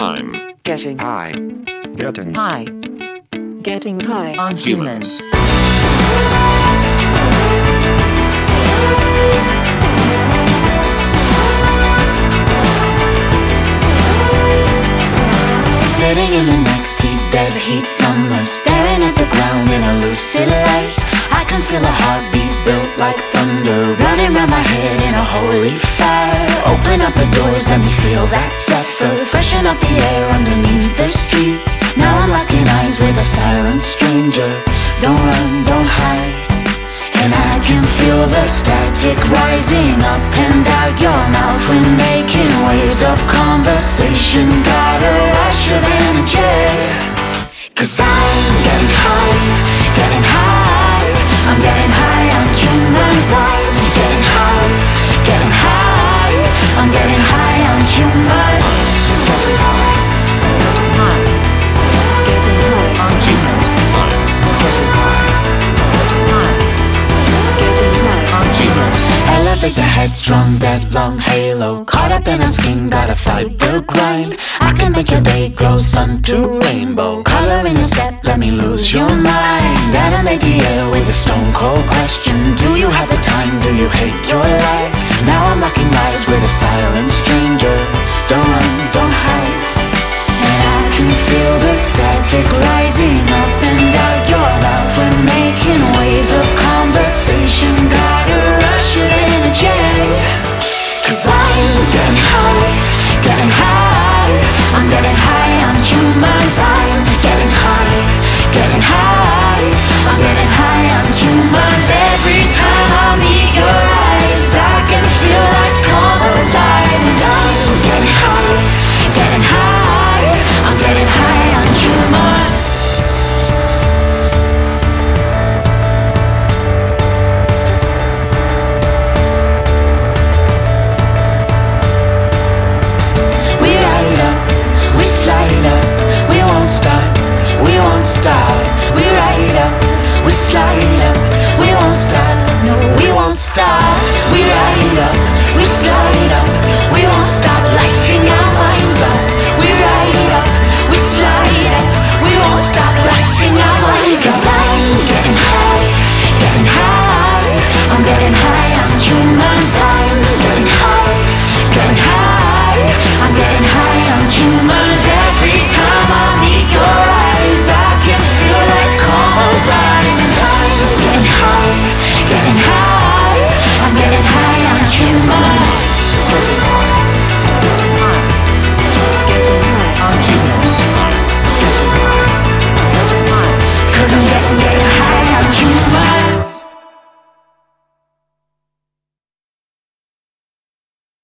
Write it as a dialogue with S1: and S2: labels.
S1: I'm Getting
S2: high. Getting high.
S1: Getting high on humans.
S3: Sitting in the next heat, dead heat summer Staring at the ground in a lucid light I can feel a heartbeat built like thunder Running round my head in a holy fire Open up the doors, let me feel that zephyr Freshen up the air underneath the streets Now I'm locking eyes with a silent stranger Don't run, don't hide and I can feel the static rising up and out your mouth when making waves of conversation. Got a rush of energy. Cause I'm getting high, getting high. I'm getting humans. Elevate the headstrong, dead long halo. Caught up in a skin, gotta fight the grind. I can make your day glow, sun to rainbow. Color in your step, let me lose your mind. Animate the air with a stone cold question. Do you have the time? Do you hate your life? Now I'm locking lives with a silent stranger. Don't run, don't hide. And I can feel the static getting high, getting high. I'm getting high on human side, getting high. We slide up, we won't stop. No, we won't stop. We ride up, we slide up, we won't stop. Lighting our minds up, we ride up, we slide up, we won't stop. Lighting our minds up.